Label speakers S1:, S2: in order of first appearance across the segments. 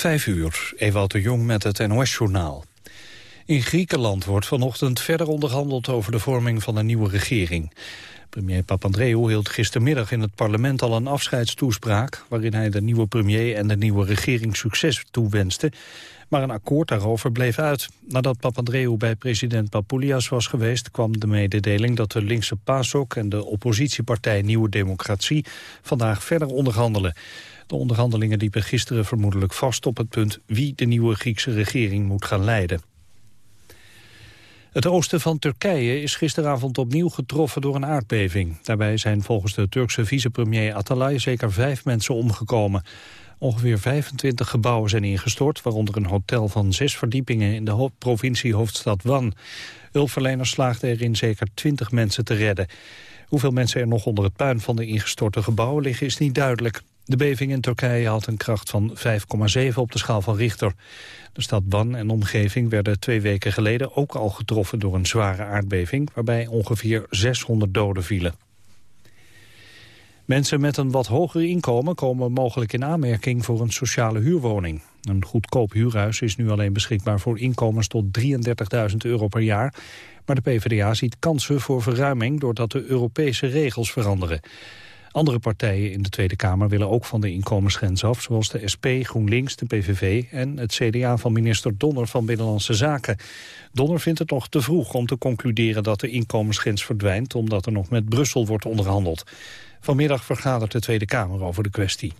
S1: Vijf uur, Ewout de Jong met het NOS-journaal. In Griekenland wordt vanochtend verder onderhandeld over de vorming van een nieuwe regering. Premier Papandreou hield gistermiddag in het parlement al een afscheidstoespraak... waarin hij de nieuwe premier en de nieuwe regering succes toewenste. Maar een akkoord daarover bleef uit. Nadat Papandreou bij president Papoulias was geweest... kwam de mededeling dat de linkse PASOK en de oppositiepartij Nieuwe Democratie... vandaag verder onderhandelen. De onderhandelingen liepen gisteren vermoedelijk vast op het punt... wie de nieuwe Griekse regering moet gaan leiden. Het oosten van Turkije is gisteravond opnieuw getroffen door een aardbeving. Daarbij zijn volgens de Turkse vicepremier Atalay zeker vijf mensen omgekomen. Ongeveer 25 gebouwen zijn ingestort, waaronder een hotel van zes verdiepingen in de provincie hoofdstad Wan. Hulpverleners slaagden erin zeker 20 mensen te redden. Hoeveel mensen er nog onder het puin van de ingestorte gebouwen liggen is niet duidelijk. De beving in Turkije had een kracht van 5,7 op de schaal van Richter. De stad Ban en omgeving werden twee weken geleden ook al getroffen door een zware aardbeving... waarbij ongeveer 600 doden vielen. Mensen met een wat hoger inkomen komen mogelijk in aanmerking voor een sociale huurwoning. Een goedkoop huurhuis is nu alleen beschikbaar voor inkomens tot 33.000 euro per jaar. Maar de PvdA ziet kansen voor verruiming doordat de Europese regels veranderen. Andere partijen in de Tweede Kamer willen ook van de inkomensgrens af... zoals de SP, GroenLinks, de PVV en het CDA van minister Donner van Binnenlandse Zaken. Donner vindt het nog te vroeg om te concluderen dat de inkomensgrens verdwijnt... omdat er nog met Brussel wordt onderhandeld. Vanmiddag vergadert de Tweede Kamer over de kwestie.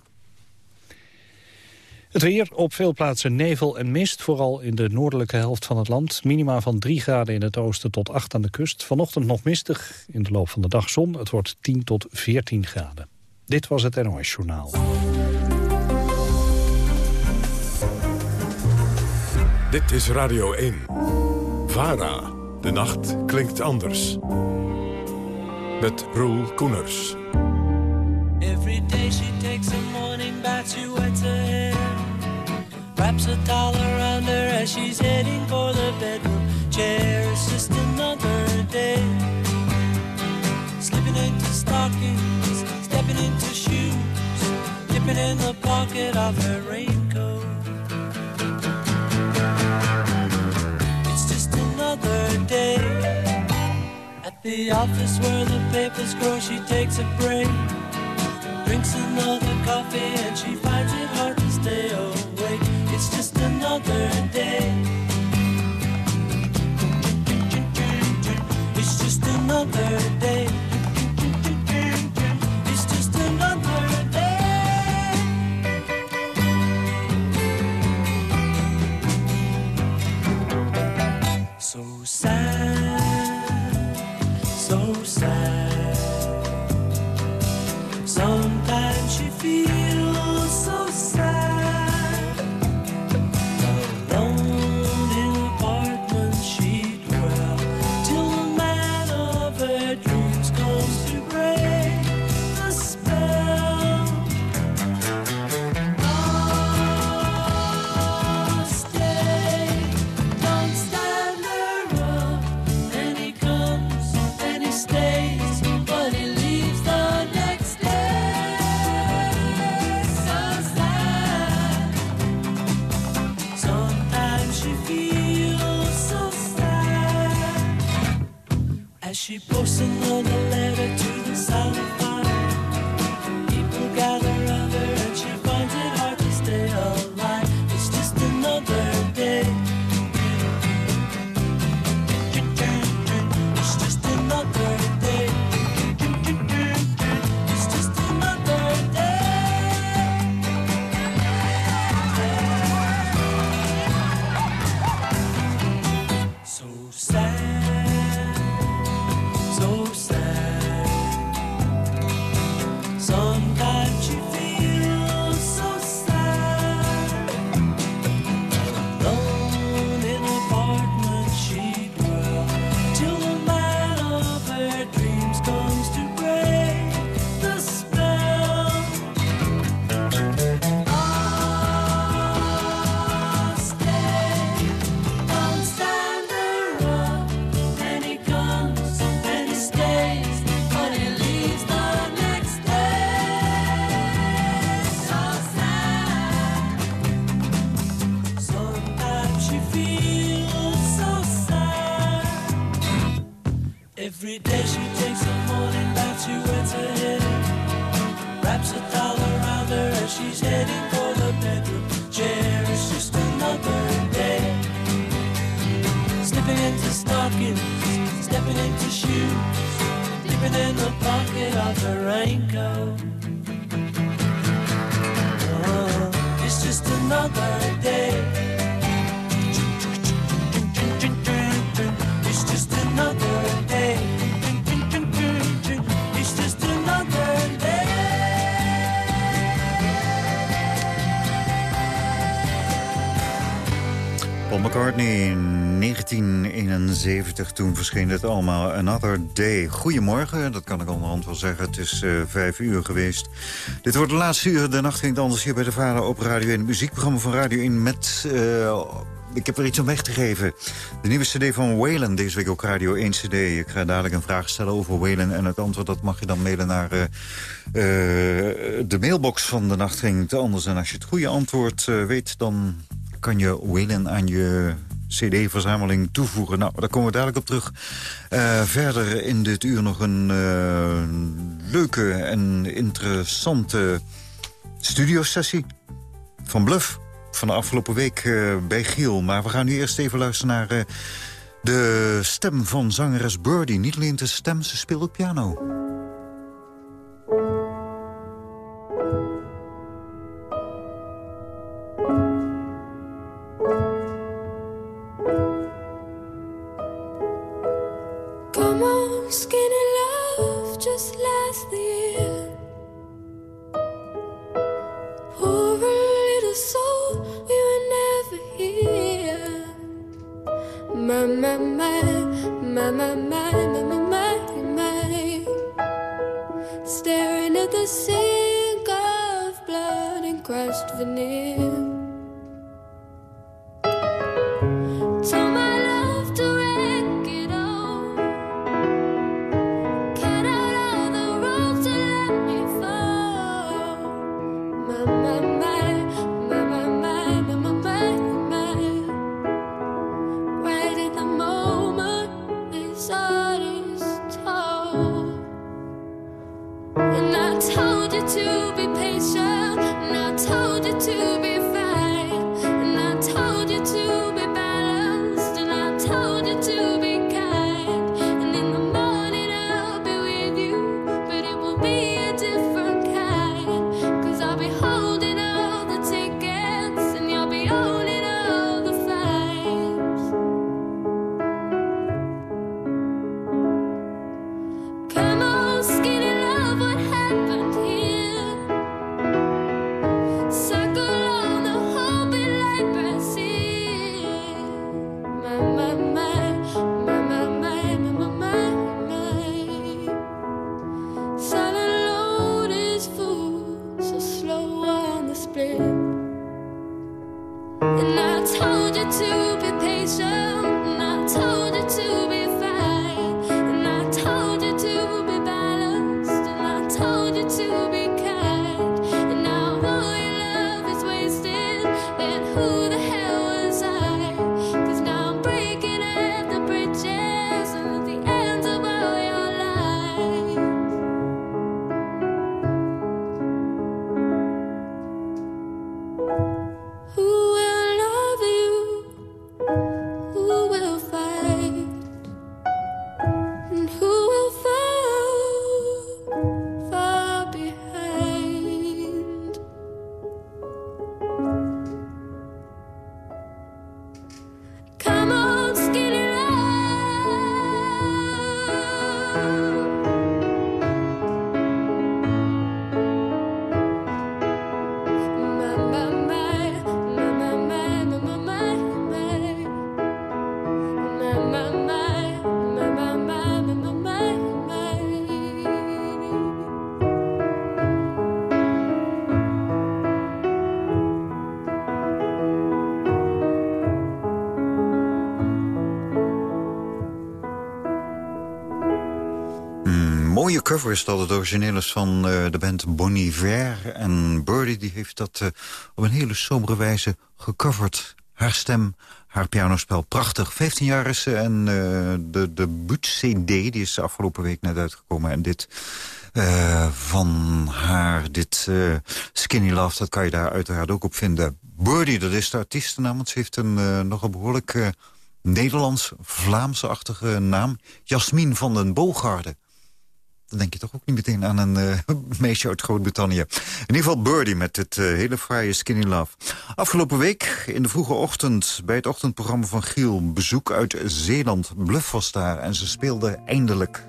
S1: Het weer, op veel plaatsen nevel en mist, vooral in de noordelijke helft van het land. Minima van 3 graden in het oosten tot 8 aan de kust. Vanochtend nog mistig, in de loop van de dag zon. Het wordt 10 tot 14 graden. Dit was het NOS Journaal.
S2: Dit is Radio 1. VARA. De nacht klinkt anders. Met Roel Koeners. Every day she takes a morning bath, she wets her hair. Wraps a towel around her as she's heading for the bedroom chair. It's just another day. Slipping into stockings, stepping into shoes, dipping in the pocket of her raincoat. It's just another day. At the office where the papers grow, she takes a break. Drinks another coffee and she finds it hard to stay awake. Another day. It's just another day. posting all In
S3: 1971. Toen verscheen het allemaal Another Day. Goedemorgen, dat kan ik onderhand wel zeggen. Het is eh, vijf uur geweest. Dit wordt de laatste uur. De nacht ging het anders hier bij de Vader op Radio 1. Het muziekprogramma van Radio 1 met... Eh, ik heb er iets om weg te geven. De nieuwe cd van Whalen, deze week ook Radio 1 cd. Ik ga dadelijk een vraag stellen over Whalen. En het antwoord dat mag je dan mailen naar eh, de mailbox van de nacht ging het anders. En als je het goede antwoord weet, dan kan je willen aan je cd-verzameling toevoegen. Nou, daar komen we dadelijk op terug. Eh, verder in dit uur nog een eh, leuke en interessante studiosessie van Bluff van de afgelopen week eh, bij Giel. Maar we gaan nu eerst even luisteren naar de stem van zangeres Birdie. Niet alleen de stem, ze speelt op piano. mooie cover is dat. Het origineel is van eh, de band Bon Iver. En Birdie die heeft dat eh, op een hele sombere wijze gecoverd.
S4: Haar stem, haar pianospel, prachtig. 15 jaar is ze en uh, de debuut-cd, die is de afgelopen week net uitgekomen. En dit van haar, dit Skinny Love, dat kan je daar uiteraard ook op vinden. Birdie, dat is de artiestennaam, want ze heeft een nogal behoorlijk... Nederlands-Vlaamse-achtige naam. Jasmin van den Boogarde. Dan denk je toch ook niet meteen aan een uh, meisje uit Groot-Brittannië. In ieder geval Birdie met het uh, hele fraaie Skinny Love. Afgelopen week in de vroege ochtend bij het ochtendprogramma van Giel... bezoek uit Zeeland. Bluff was daar en ze speelde eindelijk.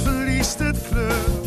S5: Verliest het kleur,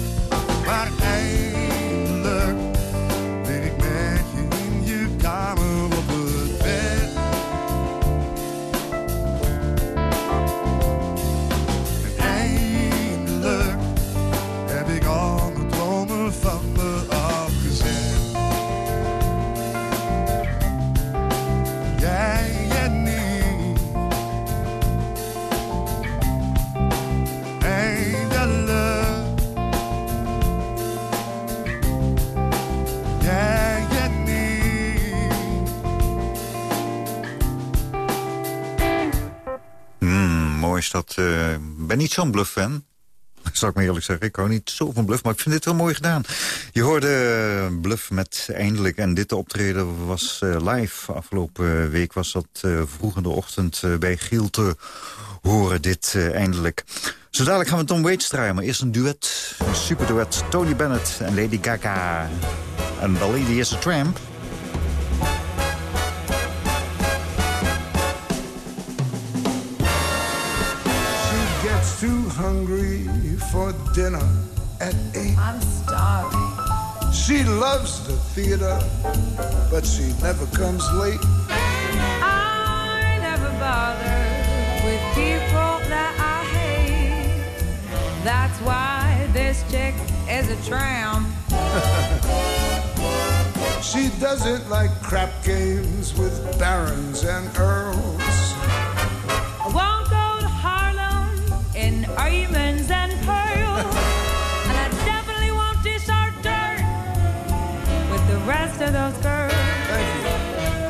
S4: dat. eh, Ik ben niet zo'n bluff-fan. Zal ik maar eerlijk zeggen. Ik hou niet zo van bluff, maar ik vind dit wel mooi gedaan. Je hoorde eh, Bluff met Eindelijk. En dit optreden was eh, live. Afgelopen week was dat vroeg in de ochtend bij Giel te horen. Dit Eindelijk. Zo dadelijk gaan we Tom Waits draaien. Maar eerst een duet. Een super duet. Tony Bennett en Lady Gaga. En The Lady is a Tramp.
S5: For dinner at eight.
S6: I'm starving.
S5: She loves the theater, but she never comes late.
S6: I never bother with people that I hate. That's why this chick is a tramp.
S5: She doesn't like crap games with barons and earls.
S6: Diamonds and pearls. and I definitely won't dish our dirt with the rest of those girls.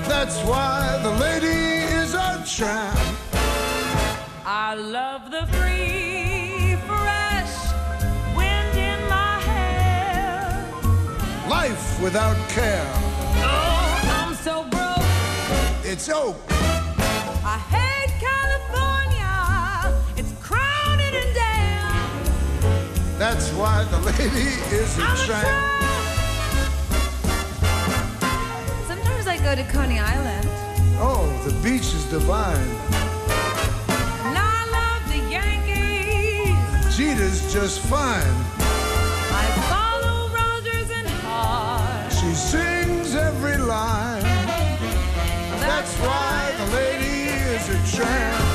S5: That's why the lady is a tramp.
S6: I love the free, fresh wind in my hair.
S5: Life without care.
S6: Oh, I'm so broke.
S5: It's oak. Why the lady is a
S6: I'm a
S5: tramp.
S6: tramp. Sometimes I go to Coney Island.
S5: Oh, the beach is divine.
S6: And I love the Yankees.
S5: Jeter's just fine.
S6: I follow Rogers and Hart.
S5: She sings every line. That's why the lady is a tramp.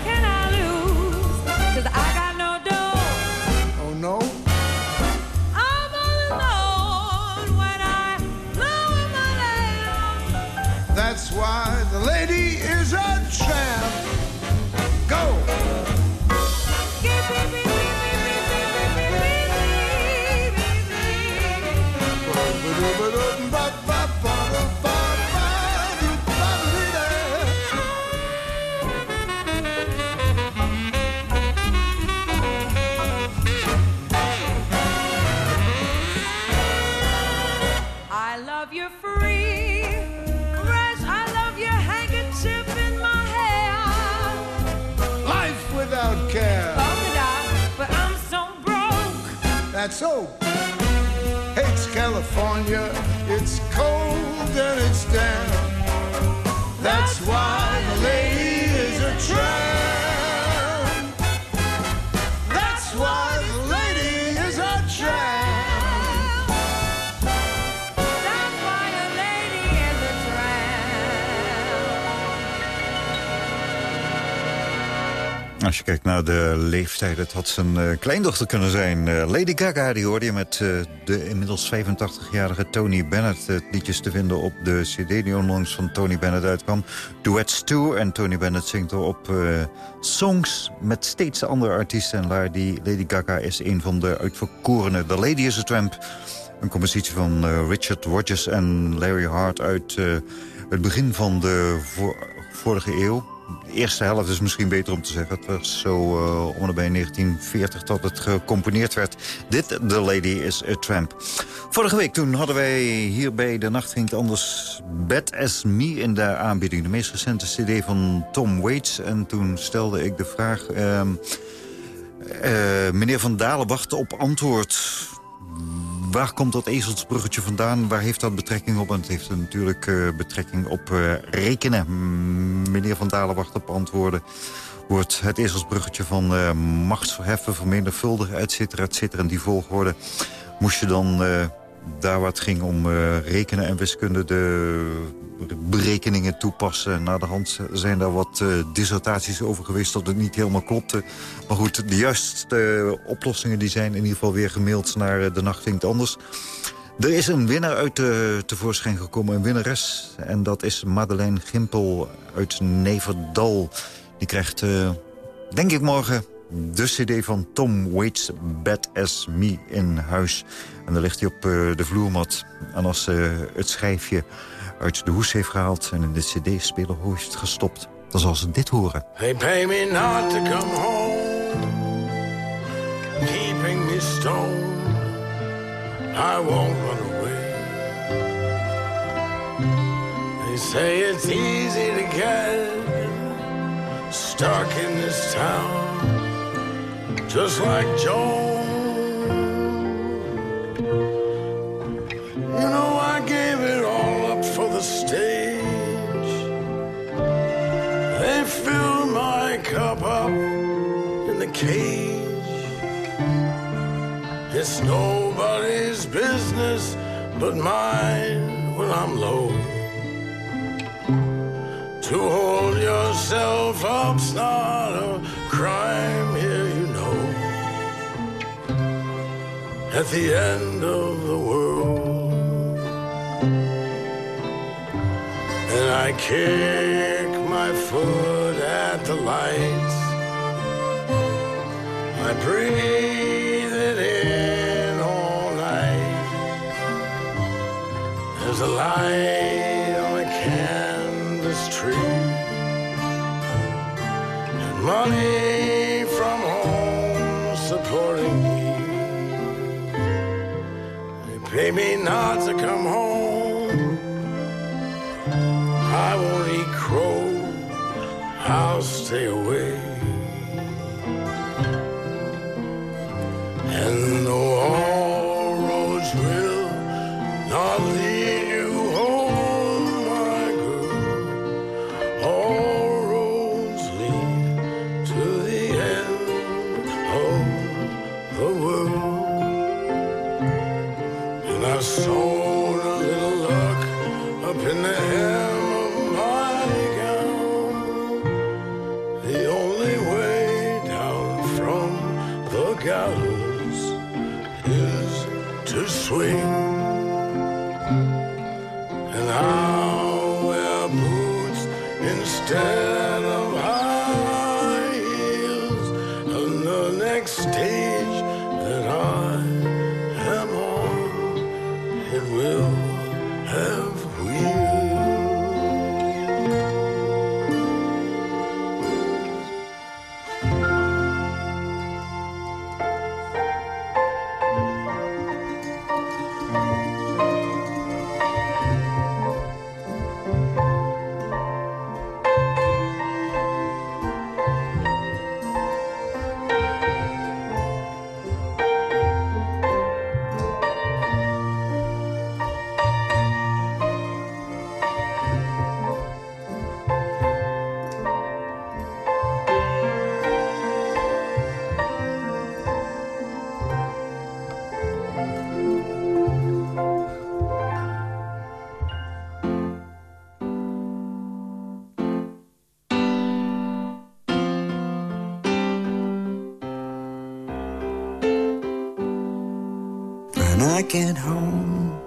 S7: je kijkt naar de leeftijd, het had zijn eh, kleindochter kunnen zijn. Eh, Lady Gaga, die hoorde je met eh, de inmiddels 85-jarige Tony Bennett. Het liedje is te vinden op de cd die onlangs van Tony Bennett uitkwam. Duets 2. En Tony Bennett zingt erop songs met steeds andere artiesten. En die Lady Gaga is een van de uitverkorenen. The Lady is a Tramp. Een compositie van Richard Rodgers en Larry Hart uit het begin van de vorige eeuw. De eerste helft is misschien beter om te zeggen. Het was zo en nabij 1940 dat het gecomponeerd werd. Dit, The Lady is a Tramp. Vorige week toen hadden wij hier bij De Nacht Ging Het Anders... Bad As Me in de aanbieding. De meest recente cd van Tom Waits. En toen stelde ik de vraag... ehm, eh, meneer Van Dalen wacht op antwoord. Waar komt dat ezelsbruggetje vandaan? Waar heeft dat betrekking op? En het heeft natuurlijk eh, betrekking op eh, rekenen. Meneer Van Dalen wacht op antwoorden. Wordt het ezelsbruggetje van eh, machtsverheffen, vermenigvuldigen, et cetera, et cetera. In die volgorde moest je dan, daar waar het ging om rekenen en wiskunde... de berekeningen toepassen. Na de hand zijn daar wat eh, dissertaties over geweest dat het niet helemaal klopte. Maar goed, de juiste eh, oplossingen die zijn in ieder geval weer gemaild naar eh, De Nacht Het Anders. Er is een winnaar uit tevoorschijn gekomen, een winnares. En dat is Madeleine Gimpel uit Neverdal. Die krijgt, denk ik morgen, de cd van Tom Waits, Bad As Me, in huis. En dan ligt hij op de vloermat. En als ze het schijfje uit de hoes heeft gehaald... en in de cd-speler heeft gestopt, dan zal ze dit horen.
S8: They pay me not to come home, keeping me stoned. I won't run away. They say it's easy to get stuck in this town, just like Joan. Stage. They fill my cup up in the cage. It's nobody's business but mine when I'm low. To hold yourself up's not a crime here, you know. At the end of the world. And I kick my foot at the lights. I breathe it in all night. There's a light on a canvas tree. And money from home supporting me. They pay me not to come home. I won't eat crow. I'll stay away.
S9: Get home,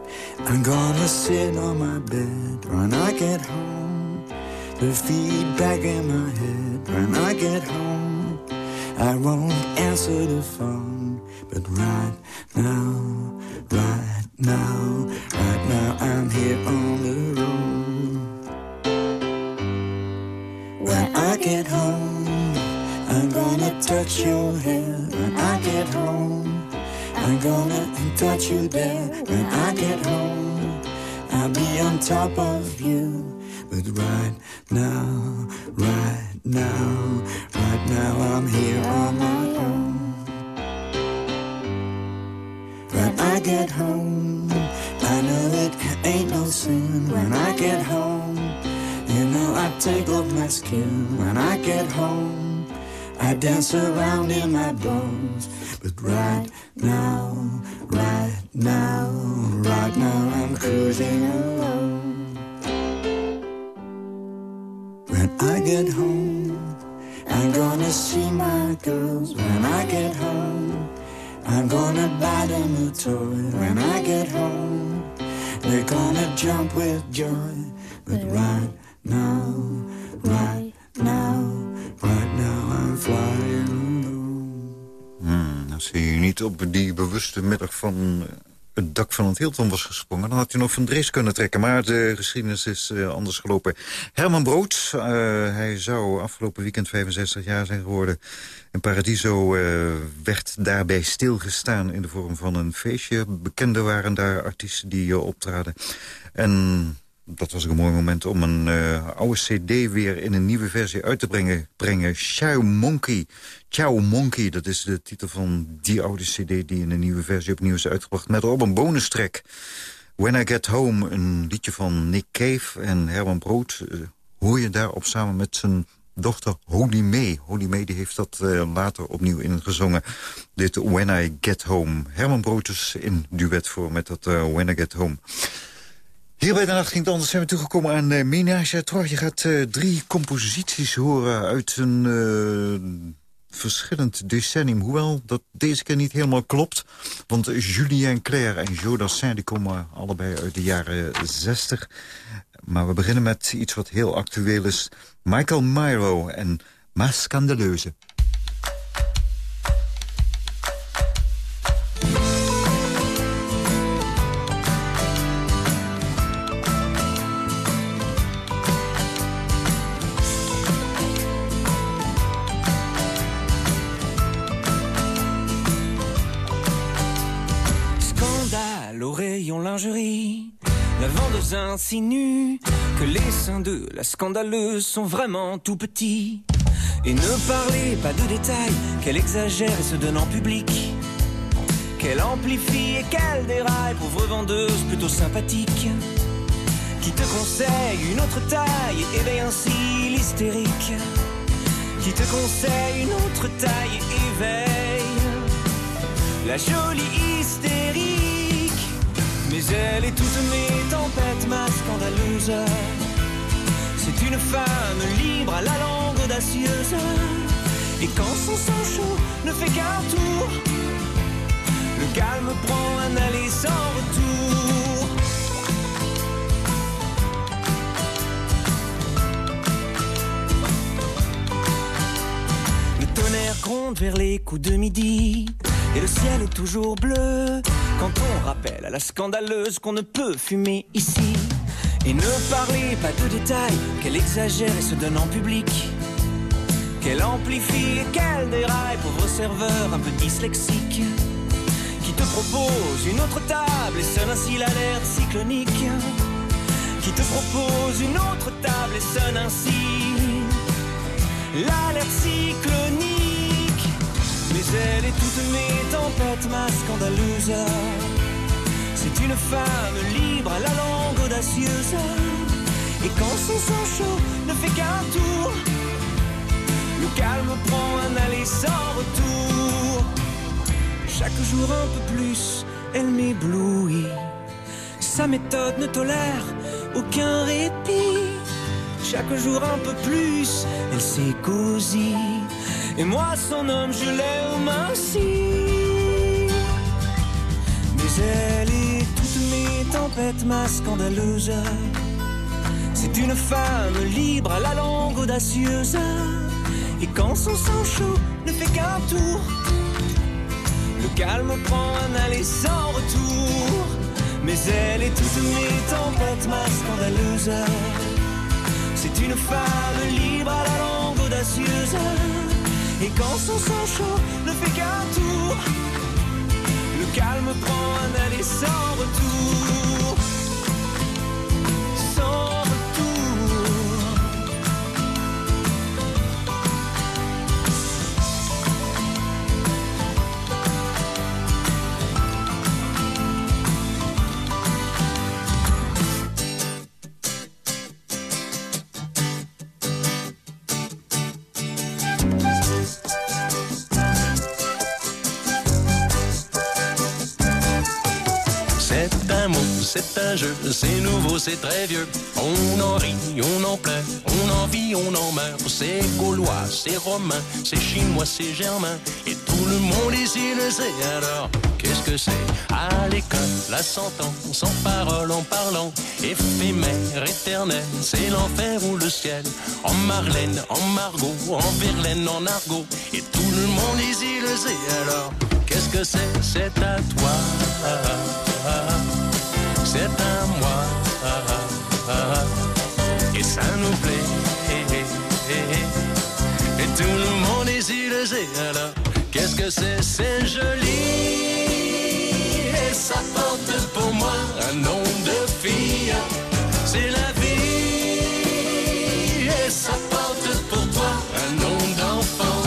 S9: I'm gonna sit on my bed. When I get home, the feedback in my head. When I get home, I won't answer the phone. But right now, right now, right now, I'm here on the road. When I get home, I'm gonna touch your hair. When I get home, I'm gonna touch you there. When I get home, I'll be on top of you. But right now, right now, right now, I'm here on my own. When I get home, I know it ain't no sin. When I get home, you know I take off my skin. When I get home, I dance around in my bones. But right now, right now, right now, I'm cruising alone. When I get home, I'm gonna see my girls. When I get home, I'm gonna buy them a toy. When I get home, they're gonna jump with joy. But right now, right now, right now, I'm flying.
S7: Hmm, als hij niet op die bewuste middag van eh, het dak van het Hilton was gesprongen... dan had hij nog van Drees kunnen trekken. Maar de geschiedenis is eh, anders gelopen. Herman Brood, eh, hij zou afgelopen weekend 65 jaar zijn geworden. In Paradiso werd daarbij stilgestaan in de vorm van een feestje. Bekenden waren daar artiesten die optraden. En dat was een mooi moment om een eh, oude cd weer in een nieuwe versie uit te brengen. brengen. Ciao Monkey. Ciao Monkey, dat is de titel van die oude cd die in een nieuwe versie opnieuw is uitgebracht. Met erop een bonustrack. When I Get Home, een liedje van Nick Cave en Herman Brood... eh, hoor je daarop samen met zijn dochter Holy May. Holy May die heeft dat eh, later opnieuw ingezongen. Dit When I Get Home. Herman Brood dus in duet voor met dat When I Get Home. Hier bij de Nacht ging het anders zijn we toegekomen aan uh, Trois. Je gaat uh, drie composities horen uit een uh, verschillend decennium. Hoewel dat deze keer niet helemaal klopt. Want Julien Claire en Joe Dassin die komen allebei uit de jaren 60. Maar we beginnen met iets wat heel actueel is. Michael Miro en Ma Scandaleuze.
S10: Que les seins de la scandaleuse sont vraiment tout petits. Et ne parlez pas de détails, qu'elle exagère et se donne en public. Qu'elle amplifie et qu'elle déraille, pauvre vendeuse plutôt sympathique. Qui te conseille une autre taille et éveille ainsi l'hystérique. Qui te conseille une autre taille et éveille la jolie hystérie. Mais elle est toute mes tempêtes, ma scandaleuse. C'est une femme libre à la langue audacieuse. Et quand son sang chaud ne fait qu'un tour, le calme prend un aller sans retour. Le tonnerre gronde vers les coups de midi. Et le ciel est toujours bleu quand on rappelle à la scandaleuse qu'on ne peut fumer ici. Et ne parlez pas de détails, qu'elle exagère et se donne en public. Qu'elle amplifie et qu'elle déraille, pauvre serveur un peu dyslexique. Qui te propose une autre table et sonne ainsi l'alerte cyclonique. Qui te propose une autre table et sonne ainsi l'alerte cyclonique. Elle est toutes mes tempêtes, ma scandaleuse. C'est une femme libre à la langue audacieuse. Et quand son sang chaud ne fait qu'un tour, le calme prend un aller sans retour. Chaque jour un peu plus, elle m'éblouit. Sa méthode ne tolère aucun répit. Chaque jour un peu plus, elle cosy. Et moi, son homme, je l'aime ainsi. Mais elle est toutes mes tempêtes, ma scandaleuse. C'est une femme libre à la langue audacieuse. Et quand son sang chaud ne fait qu'un tour, le calme prend un aller sans retour. Mais elle est toutes mes tempêtes, ma scandaleuse. C'est une femme libre à la langue audacieuse. Et quand son sang chaud ne fait qu'un tour, le calme prend un aller sans retour.
S11: C'est un jeu, c'est nouveau, c'est très vieux. On en rit, on en pleure, on en vit, on en meurt. C'est gaulois, c'est romain, c'est chinois, c'est germain. Et tout le monde ici le sait alors. Qu'est-ce que c'est? À l'école, la s'entend, sans parole, en parlant. Éphémère, éternel, c'est l'enfer ou le ciel. En Marlène, en Margot, en Verlaine, en argot. Et tout le monde ici le sait alors. Qu'est-ce que c'est? C'est à toi. C'est à moi. Et ça nous plaît. Et tout le monde le sait alors. Qu'est-ce que c'est? C'est joli. Et ça porte pour moi un nom de fille. C'est la vie. Et ça porte pour toi un nom d'enfant.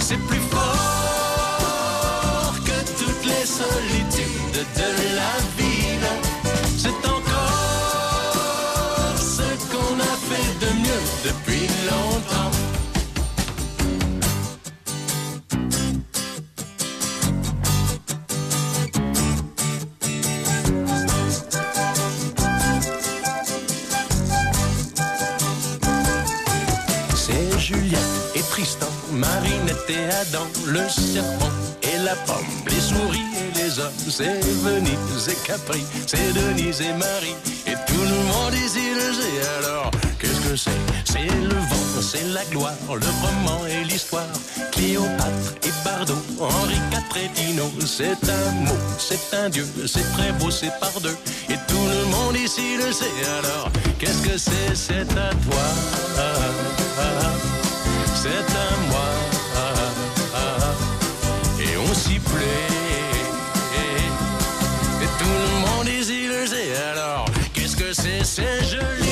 S11: C'est plus fort que toutes les solitudes de la ville. Marinette et Adam, le serpent et la pomme, les souris et les hommes, c'est Venise et Capri, c'est Denise et Marie, et tout le monde le sait. Alors, qu'est-ce que c'est? C'est le vent, c'est la gloire, le roman et l'histoire, Cléopâtre et Bardot, Henri IV et Tino, c'est un mot, c'est un dieu, c'est très beau, c'est par deux, et tout le monde ici le sait. Alors, qu'est-ce que c'est C'est à toi, c'est à moi, et on s'y plaît, et tout le monde le sait. Alors, qu'est-ce que c'est C'est joli,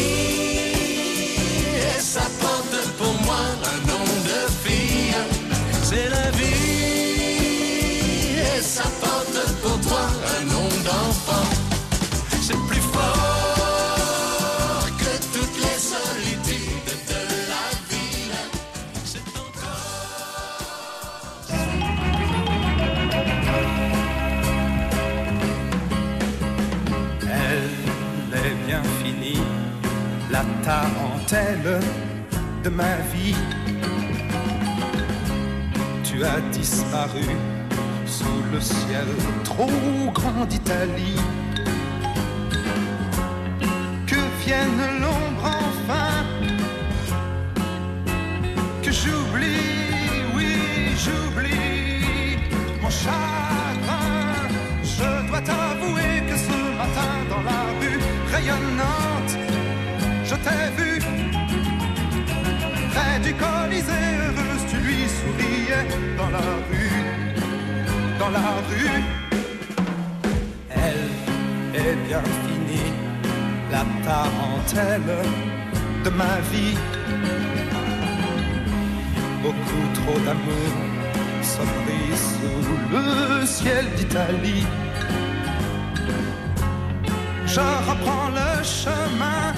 S11: la
S4: tarentelle de ma vie. Tu as disparu sous le ciel trop grand d'Italie. Que vienne l'ombre enfin, que j'oublie, oui, j'oublie mon chagrin. Je dois t'avouer que ce matin dans la rue rayonnante, je t'ai vu près du Colisée heureuse, tu lui souriais dans la rue, dans la rue. Elle est bien finie, la tarentelle de ma vie. Beaucoup trop d'amour brille sous le ciel d'Italie. Je reprends le chemin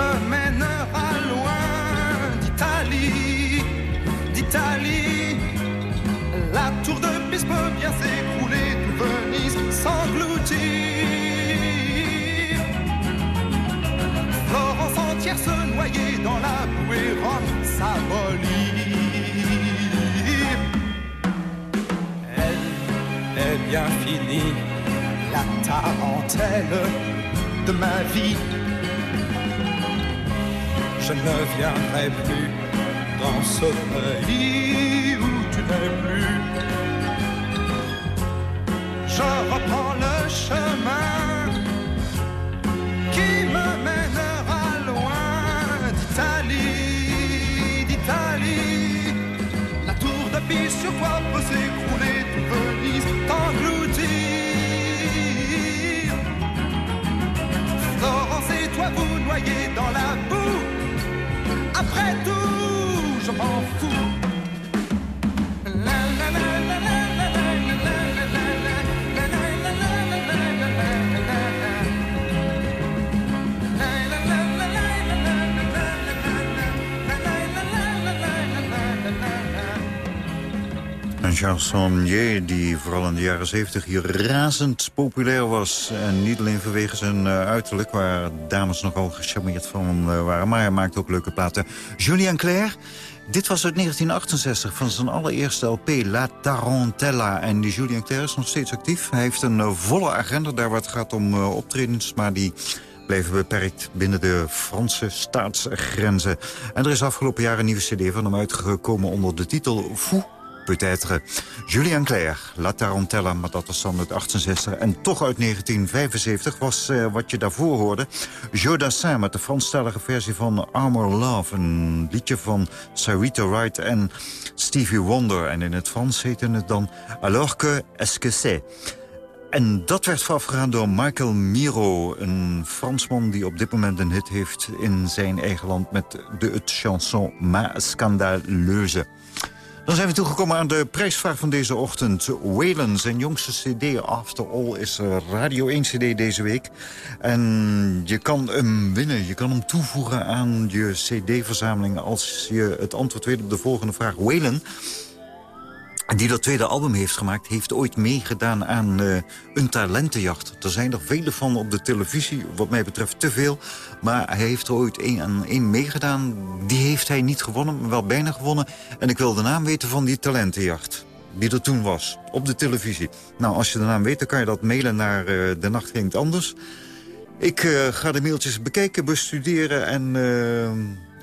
S4: me mènera loin d'Italie, d'Italie. La tour de Pise peut bien s'écrouler, tout Venise s'engloutir. Florence entière se noyer dans la bouée, Rome s'abolir. Elle est bien finie, la tarentelle de ma vie. Je ne viendrai plus dans ce pays où tu n'es plus. Je reprends le chemin qui me mènera loin d'Italie, d'Italie. La tour de Pise sur toi peut s'écrouler, tout Venise t'engloutir. Florence et toi vous noyez dans la. Après tout, je m'en fous.
S7: Een chansonnier die vooral in de jaren 70 hier razend populair was. En niet alleen vanwege zijn eh, uiterlijk, waar dames nogal gecharmeerd van eh, waren. Maar hij maakte ook leuke platen. Julien Clerc, dit was uit 1968 van zijn allereerste LP, La Tarantella. En die Julien Clerc is nog steeds actief. Hij heeft een eh, volle agenda daar waar het gaat om optredens, maar die bleven beperkt binnen de Franse staatsgrenzen. En er is afgelopen jaar een nieuwe cd van hem uitgekomen onder de titel Fou peut-être. Julien Clerc, La Tarantella, maar dat was dan uit 68. En toch uit 1975 was eh, wat je daarvoor hoorde... Joe Dassin met de Franstalige versie van Armor Love. Een liedje van Sarita Wright en Stevie Wonder. En in het Frans heette het dan Alors que est-ce que c'est... En dat werd voorafgegaan door Michael Miro, een Fransman die op dit moment een hit heeft in zijn eigen land met de chanson Ma Scandaleuse. Dan zijn we toegekomen aan de prijsvraag van deze ochtend. Waylon, zijn jongste cd, After All, is Radio 1 cd deze week. En je kan hem winnen, je kan hem toevoegen aan je cd-verzameling... als je het antwoord weet op de volgende vraag. Waylon die dat tweede album heeft gemaakt... heeft ooit meegedaan aan eh, een talentenjacht. Er zijn er vele van op de televisie, wat mij betreft te veel. Maar hij heeft er ooit één aan één meegedaan. Die heeft hij niet gewonnen, maar wel bijna gewonnen. En ik wil de naam weten van die talentenjacht. Die er toen was, op de televisie. Nou, als je de naam weet, dan kan je dat mailen naar uh, De Nacht Ging Anders. Ik uh, ga de mailtjes bekijken, bestuderen en...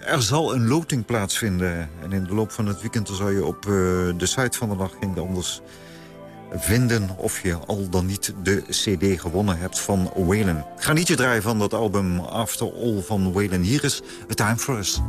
S7: Er zal een loting plaatsvinden. En in de loop van het weekend zal je op uh, de site van de Nacht Ging Anders vinden of je al dan niet de cd gewonnen hebt van Waylon. Ga niet je draaien van dat album After All van Waylon. Hier is A Time For Us.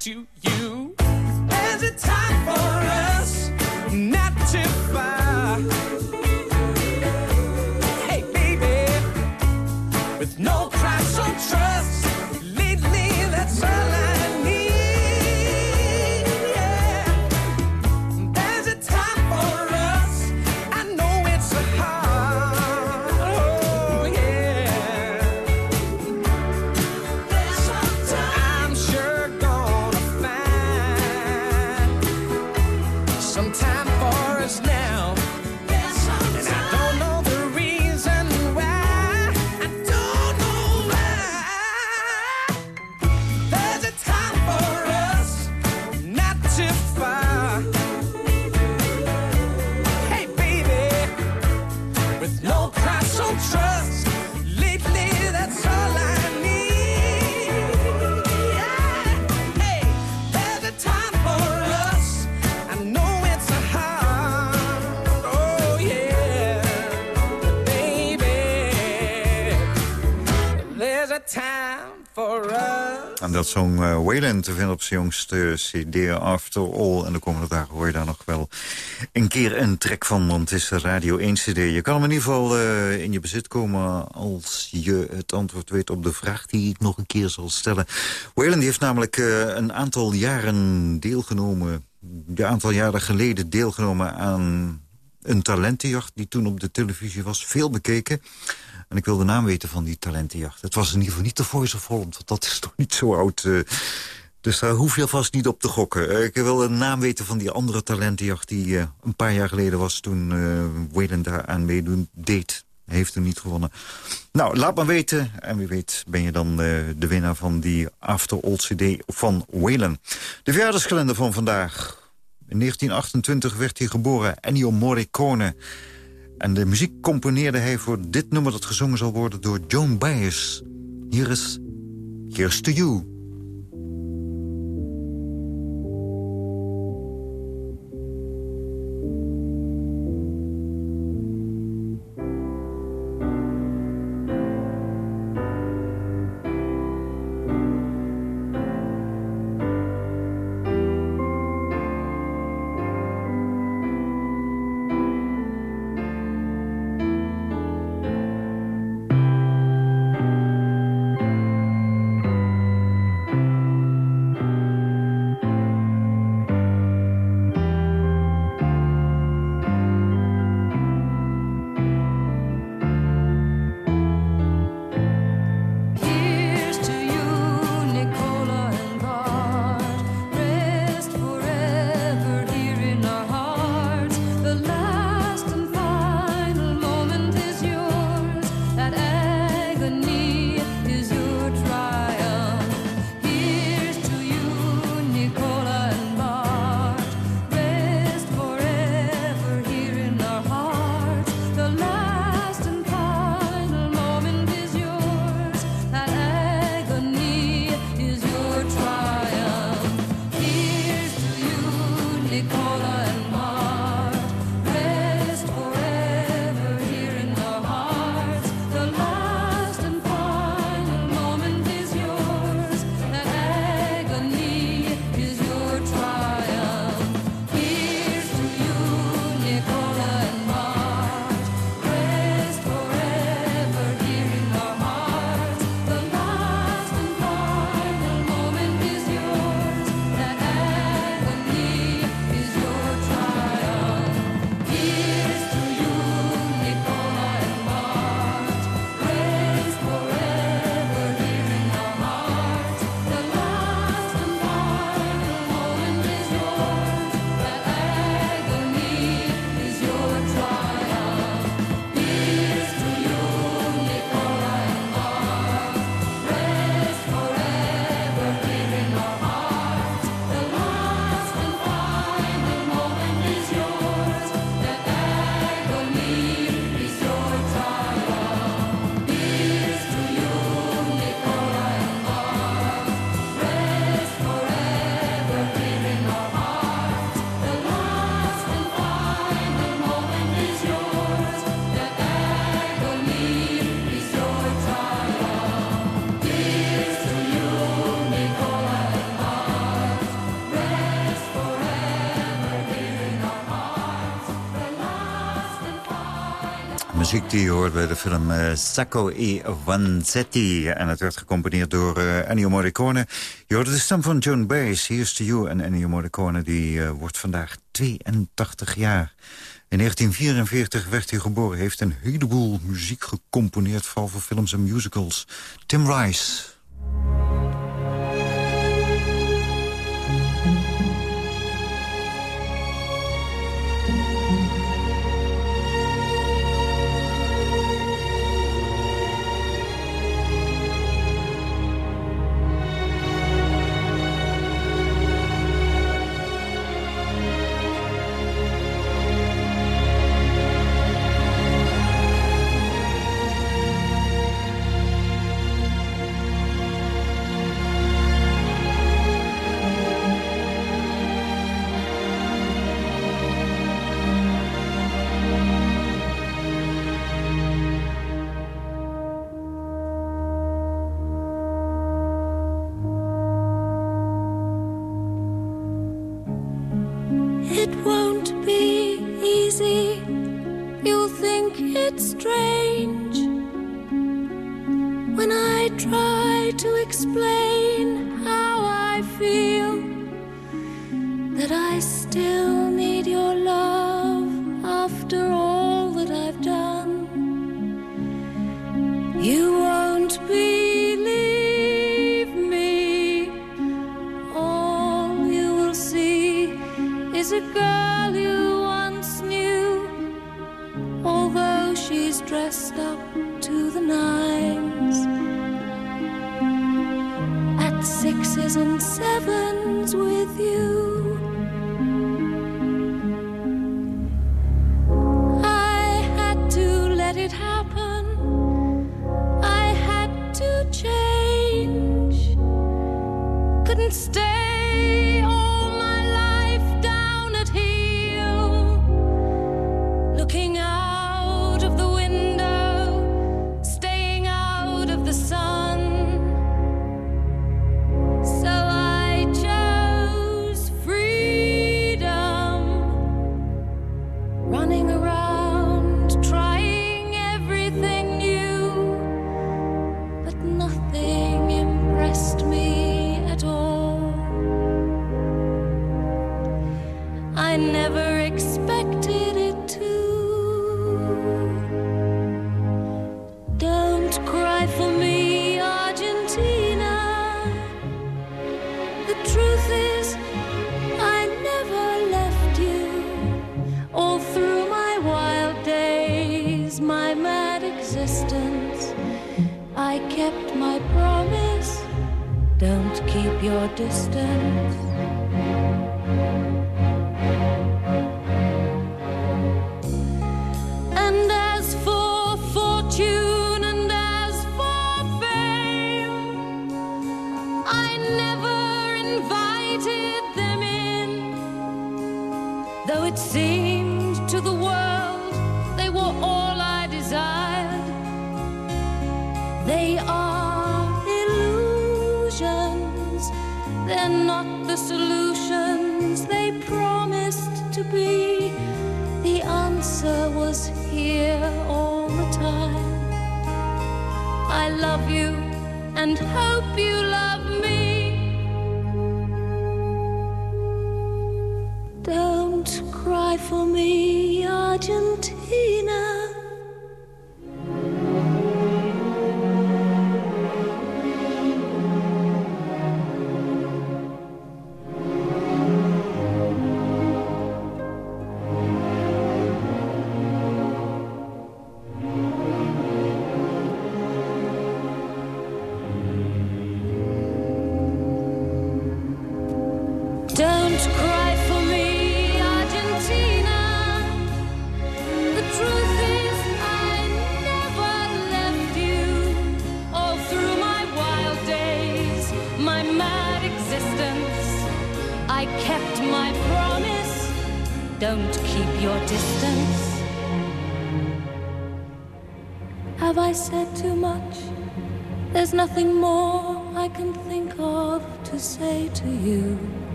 S12: To you.
S7: Dat zong uh, Wayland te vinden op zijn jongste cd After All. En de komende dagen hoor je daar nog wel een keer een trek van. Want het is Radio 1 cd. Je kan hem in ieder geval uh, in je bezit komen als je het antwoord weet op de vraag die ik nog een keer zal stellen. Wayland heeft namelijk uh, een aantal jaren deelgenomen, een aantal jaren geleden deelgenomen aan een talentenjacht die toen op de televisie was. Veel bekeken. En ik wil de naam weten van die talentenjacht. Het was in ieder geval niet de Voice of Holland, want dat is toch niet zo oud. Uh, dus daar hoef je alvast niet op te gokken. Uh, ik wil de naam weten van die andere talentenjacht... die uh, een paar jaar geleden was toen uh, Whalen daar aan meedoen deed. Heeft hem niet gewonnen. Nou, laat maar weten. En wie weet ben je dan de winnaar van die After All CD van Whalen. De verjaardagskalender van vandaag. In 1928 werd hij geboren, Ennio Morricone... En de muziek componeerde hij voor dit nummer dat gezongen zal worden door Joan Baez. Hier is Here's to You.
S3: muziek die je hoort bij de film eh, Sacco e Vanzetti. En het werd gecomponeerd door eh, Ennio Morricone. Je hoorde de stem van John Baez, Here's to You. En Ennio Morricone die eh, wordt vandaag 82 jaar. In 1944 werd hij geboren. Heeft een heleboel muziek gecomponeerd, vooral voor films en musicals. Tim Rice...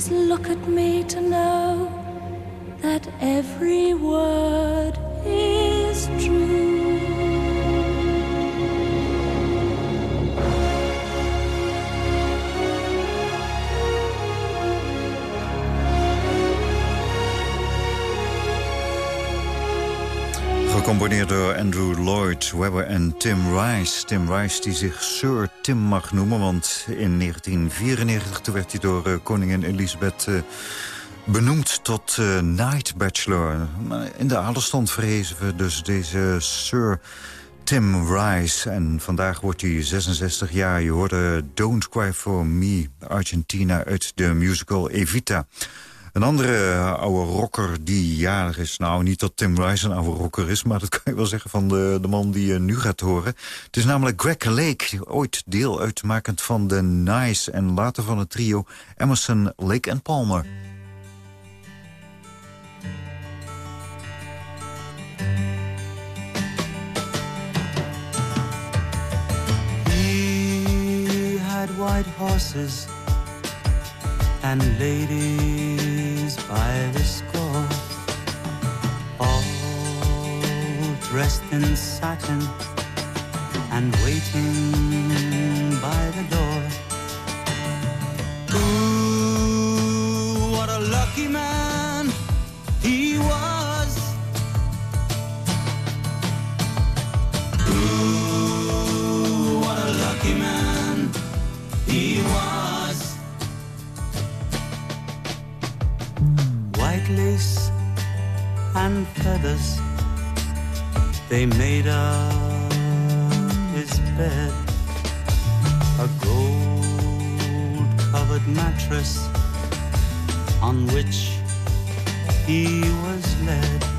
S13: is
S3: look at me to know that every word
S7: Webber en Tim Rice. Tim Rice die zich Sir Tim mag noemen, want in 1994 toen werd hij door eh, koningin Elizabeth eh, benoemd tot eh, Knight Bachelor. Maar In de adelstand verhezen we dus deze Sir Tim Rice. En vandaag wordt hij 66 jaar. Je hoorde Don't Cry For Me, Argentina uit de musical Evita. Een andere eh, oude rocker die jarig is... nou, niet dat Tim Rice een oude rocker is... maar dat kan je wel zeggen van de, de man die je nu gaat horen. Het is namelijk Greg Lake, ooit deel uitmakend van de Nice... en later van het trio Emerson, Lake en Palmer.
S14: He had white horses and ladies by the score, all dressed in satin and waiting by the door. Feathers, they made up his bed. A gold covered mattress on which he was led.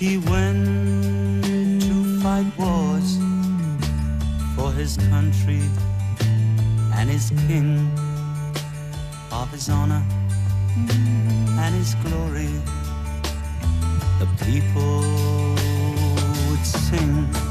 S14: He went to fight wars for his country and his king, of his honor and his glory. The people would sing.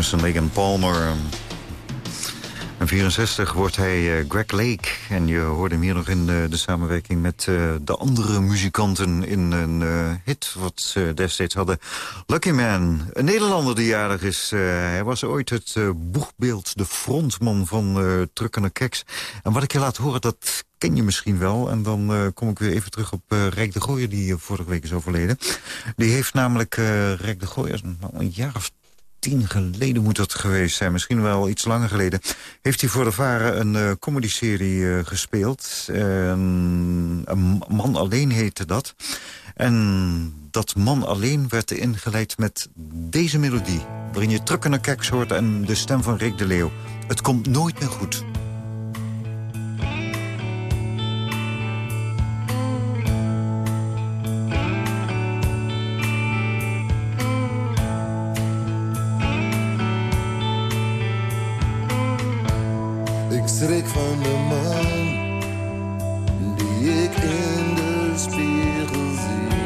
S7: Emerson Lake Palmer. In 64 wordt hij eh, Greg Lake. En je hoorde hem hier nog in de, de samenwerking met eh, de andere muzikanten... in een eh, hit wat ze destijds hadden. Lucky Man, een Nederlander die jarig is. hij was ooit het boegbeeld, de frontman van uh, Keks. En wat ik je laat horen, dat ken je misschien wel. En dan kom ik weer even terug op Rijk de Gooier, die vorige week is overleden. Die heeft namelijk Rijk de Gooier een jaar of tien geleden moet dat geweest zijn. Misschien wel iets langer geleden. Heeft hij voor de Varen een uh, comedyserie uh, gespeeld. een man alleen heette dat. En dat man alleen werd ingeleid met deze melodie. Waarin je trukken keks hoort en de stem van Rick de Leeuw. Het komt nooit meer goed.
S15: Schrik van de man die ik in de spiegel zie.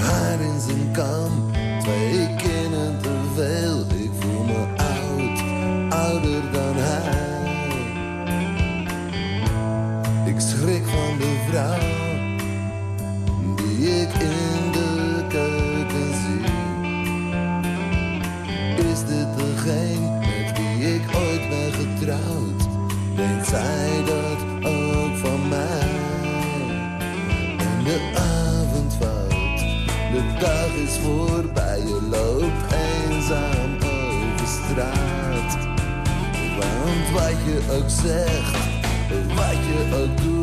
S15: Haar in zijn kam, twee kinderen te veel. Ik voel me oud, ouder dan hij. Ik schrik van de vrouw zij dat ook van mij? En de avond valt, de dag is voorbij. Je loopt eenzaam over straat. Want wat je ook zegt, wat je ook doet,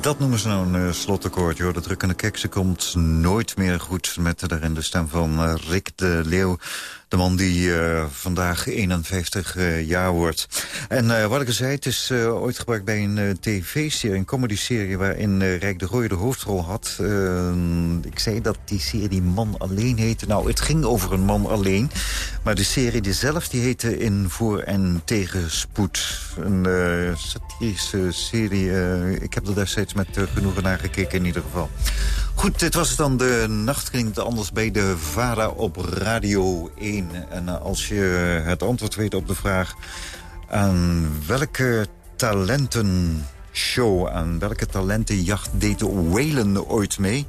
S7: Dat noemen ze nou een uh, slotakkoord. Joh. De drukkende keksen komt nooit meer goed met daarin de stem van uh, Rick de Leeuw. De man die uh, vandaag 51 jaar wordt. En wat ik al zei, het is ooit gebruikt bij een tv-serie, een comedy-serie... waarin Rijk de Rooij de hoofdrol had. ik zei dat die serie Man Alleen heette. Nou, het ging over een man alleen. Maar de serie die zelf die heette In Voor en Tegenspoed. Een satirische serie. ik heb er destijds met genoegen naar gekeken in ieder geval. Goed, dit was dan de nacht klinkt anders bij de VARA op Radio 1. En als je het antwoord weet op de vraag... aan welke talentenshow, aan welke talentenjacht deed Whalen ooit mee...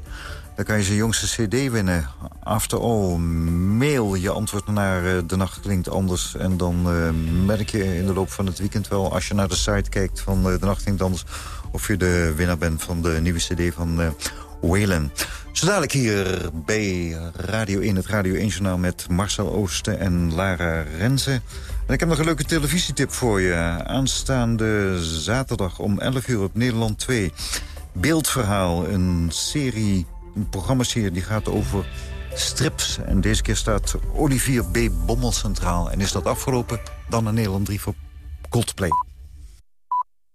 S7: Dan kan je zijn jongste cd winnen. After all, mail je antwoord naar uh, De Nacht Klinkt Anders. En dan uh, merk je in de loop van het weekend wel... als je naar de site kijkt van uh, De Nacht Klinkt Anders... of je de winnaar bent van de nieuwe cd van uh, Whalen. Zo dadelijk hier bij Radio 1, het Radio 1 Journaal... met Marcel Oosten en Lara Renze. En ik heb nog een leuke televisietip voor je. Aanstaande zaterdag om 11 uur op Nederland 2... Beeldverhaal, een serie een programmaserie die gaat over strips. En deze keer staat Olivier B. Bommel centraal. En is dat afgelopen, dan naar Nederland 3 voor Coldplay.